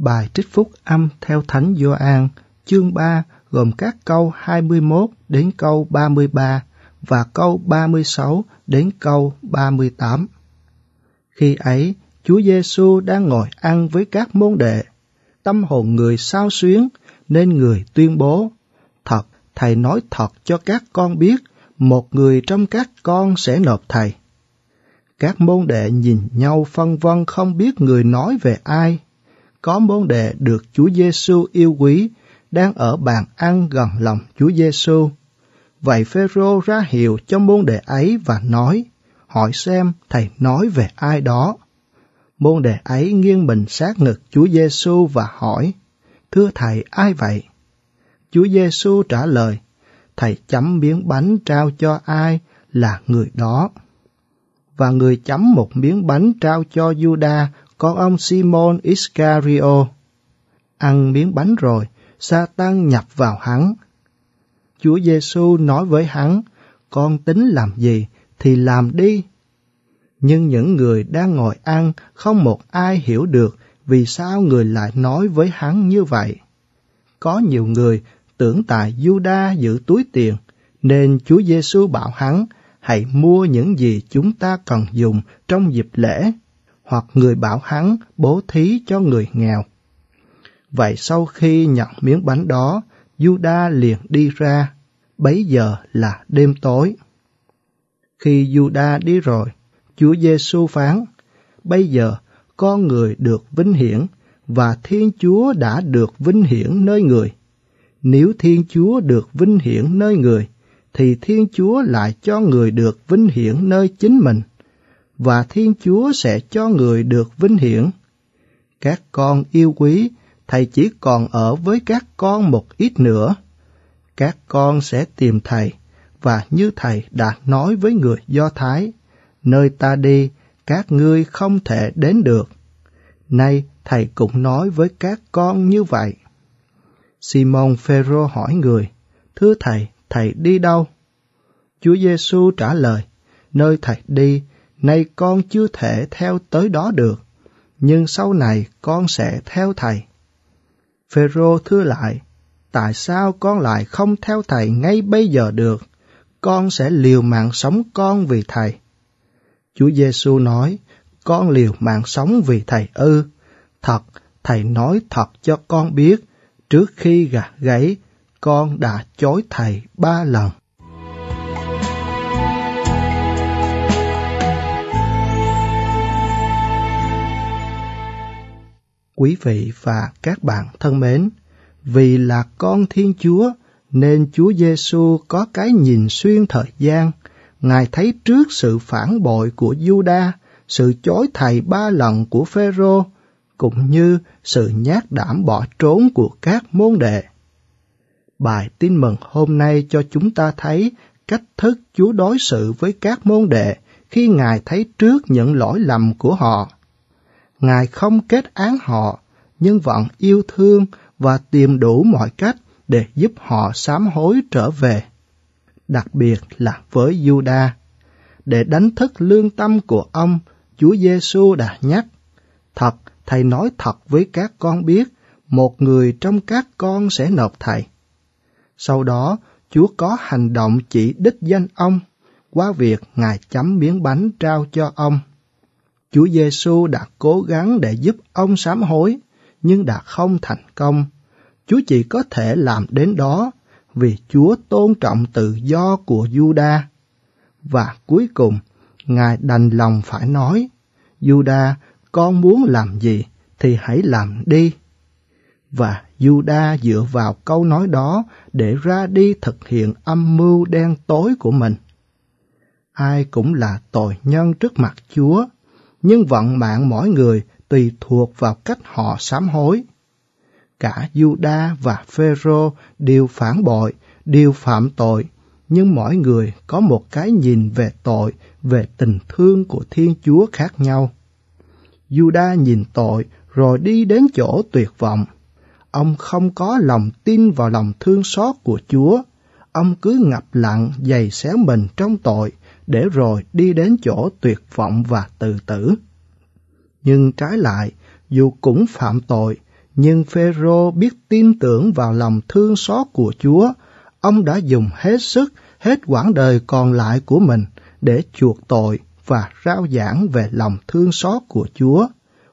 Bài trích phúc âm theo Thánh Gioan chương 3 gồm các câu 21 đến câu 33 và câu 36 đến câu 38. Khi ấy, Chúa Giêsu đang ngồi ăn với các môn đệ. Tâm hồn người sao xuyến nên người tuyên bố: Thật, thầy nói thật cho các con biết, một người trong các con sẽ nộp thầy. Các môn đệ nhìn nhau phân vân không biết người nói về ai có môn đệ được Chúa Giêsu yêu quý đang ở bàn ăn gần lòng Chúa Giêsu. Vậy Phêrô ra hiệu cho môn đệ ấy và nói: "Hỏi xem thầy nói về ai đó?" Môn đệ ấy nghiêng mình sát ngực Chúa Giêsu và hỏi: "Thưa thầy, ai vậy?" Chúa Giêsu trả lời: "Thầy chấm miếng bánh trao cho ai là người đó." Và người chấm một miếng bánh trao cho Juda con ông Simon Iscario. Ăn miếng bánh rồi, Satan nhập vào hắn. Chúa Giêsu nói với hắn, con tính làm gì thì làm đi. Nhưng những người đang ngồi ăn không một ai hiểu được vì sao người lại nói với hắn như vậy. Có nhiều người tưởng tại Juda giữ túi tiền, nên Chúa Giêsu bảo hắn hãy mua những gì chúng ta cần dùng trong dịp lễ hoặc người bảo hắn bố thí cho người nghèo. Vậy sau khi nhận miếng bánh đó, Juda liền đi ra, bấy giờ là đêm tối. Khi Juda đi rồi, Chúa Giêsu phán, bây giờ con người được vinh hiển và Thiên Chúa đã được vinh hiển nơi người. Nếu Thiên Chúa được vinh hiển nơi người, thì Thiên Chúa lại cho người được vinh hiển nơi chính mình và Thiên Chúa sẽ cho người được vinh hiển. Các con yêu quý, Thầy chỉ còn ở với các con một ít nữa. Các con sẽ tìm Thầy, và như Thầy đã nói với người Do Thái, nơi ta đi, các ngươi không thể đến được. Nay Thầy cũng nói với các con như vậy. Simon Phêrô hỏi người, Thưa Thầy, Thầy đi đâu? Chúa Giêsu trả lời, nơi Thầy đi, Nay con chưa thể theo tới đó được, nhưng sau này con sẽ theo thầy. Phêrô thưa lại, tại sao con lại không theo thầy ngay bây giờ được? Con sẽ liều mạng sống con vì thầy. Chúa Giêsu nói, con liều mạng sống vì thầy ư. Thật, thầy nói thật cho con biết, trước khi gạt gãy, con đã chối thầy ba lần. Quý vị và các bạn thân mến, vì là con Thiên Chúa nên Chúa Giêsu có cái nhìn xuyên thời gian, Ngài thấy trước sự phản bội của Juda, sự chối thầy ba lần của Phêrô, cũng như sự nhát đảm bỏ trốn của các môn đệ. Bài tin mừng hôm nay cho chúng ta thấy cách thức Chúa đối xử với các môn đệ khi Ngài thấy trước những lỗi lầm của họ. Ngài không kết án họ, nhưng vẫn yêu thương và tìm đủ mọi cách để giúp họ sám hối trở về. Đặc biệt là với Juda, để đánh thức lương tâm của ông, Chúa Giêsu đã nhắc: "Thật, thầy nói thật với các con biết, một người trong các con sẽ nộp thầy." Sau đó, Chúa có hành động chỉ đích danh ông qua việc Ngài chấm miếng bánh trao cho ông. Chúa Giêsu đã cố gắng để giúp ông sám hối, nhưng đã không thành công. Chúa chỉ có thể làm đến đó vì Chúa tôn trọng tự do của Juda. Và cuối cùng, Ngài đành lòng phải nói, Juda, con muốn làm gì thì hãy làm đi. Và Juda dựa vào câu nói đó để ra đi thực hiện âm mưu đen tối của mình. Ai cũng là tội nhân trước mặt Chúa, nhưng vận mạng mỗi người tùy thuộc vào cách họ sám hối. Cả Juda và Phêrô đều phản bội, đều phạm tội, nhưng mỗi người có một cái nhìn về tội, về tình thương của Thiên Chúa khác nhau. Juda nhìn tội rồi đi đến chỗ tuyệt vọng. Ông không có lòng tin vào lòng thương xót của Chúa. Ông cứ ngập lặng dày xéo mình trong tội, để rồi đi đến chỗ tuyệt vọng và tự tử. Nhưng trái lại, dù cũng phạm tội, Nhưng Phêrô biết tin tưởng vào lòng thương xót của Chúa, ông đã dùng hết sức, hết quãng đời còn lại của mình để chuộc tội và rao giảng về lòng thương xót của Chúa,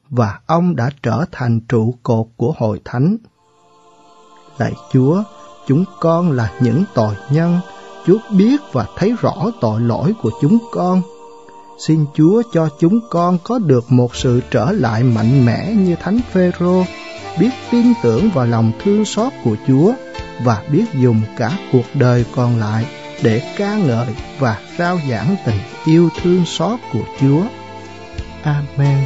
và ông đã trở thành trụ cột của hội thánh. Lạy Chúa, chúng con là những tội nhân, Chúa biết và thấy rõ tội lỗi của chúng con. Xin Chúa cho chúng con có được một sự trở lại mạnh mẽ như Thánh Phêrô, biết tin tưởng vào lòng thương xót của Chúa và biết dùng cả cuộc đời còn lại để ca ngợi và rao giảng tình yêu thương xót của Chúa. Amen.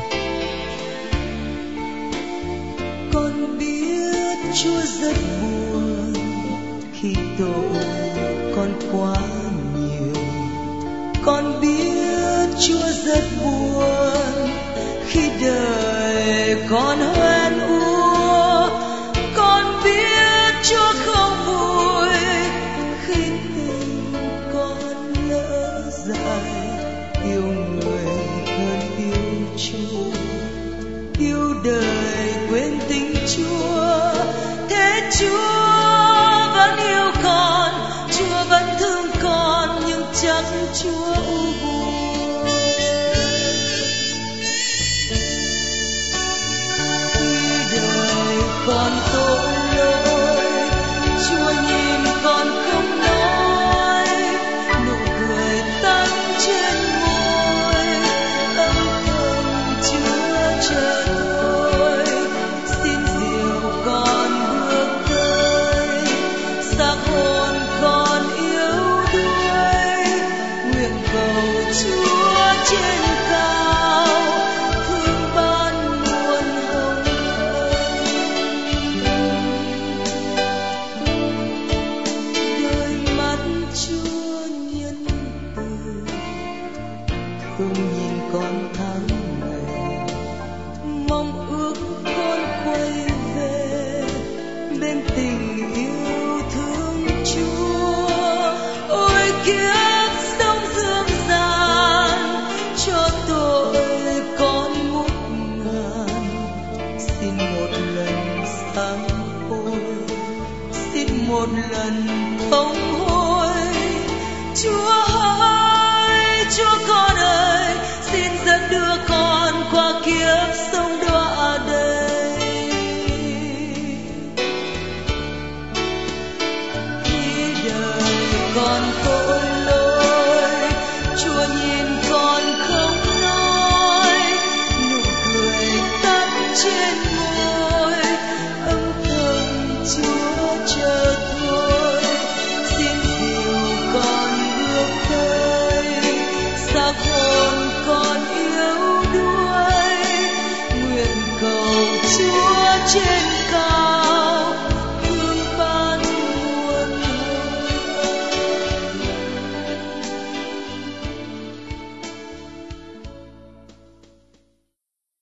Con biết Chúa rất buồn khi tội con quá nhiều. Con biết Chúa rất buồn khi đời con sure. Không nhìn con thơ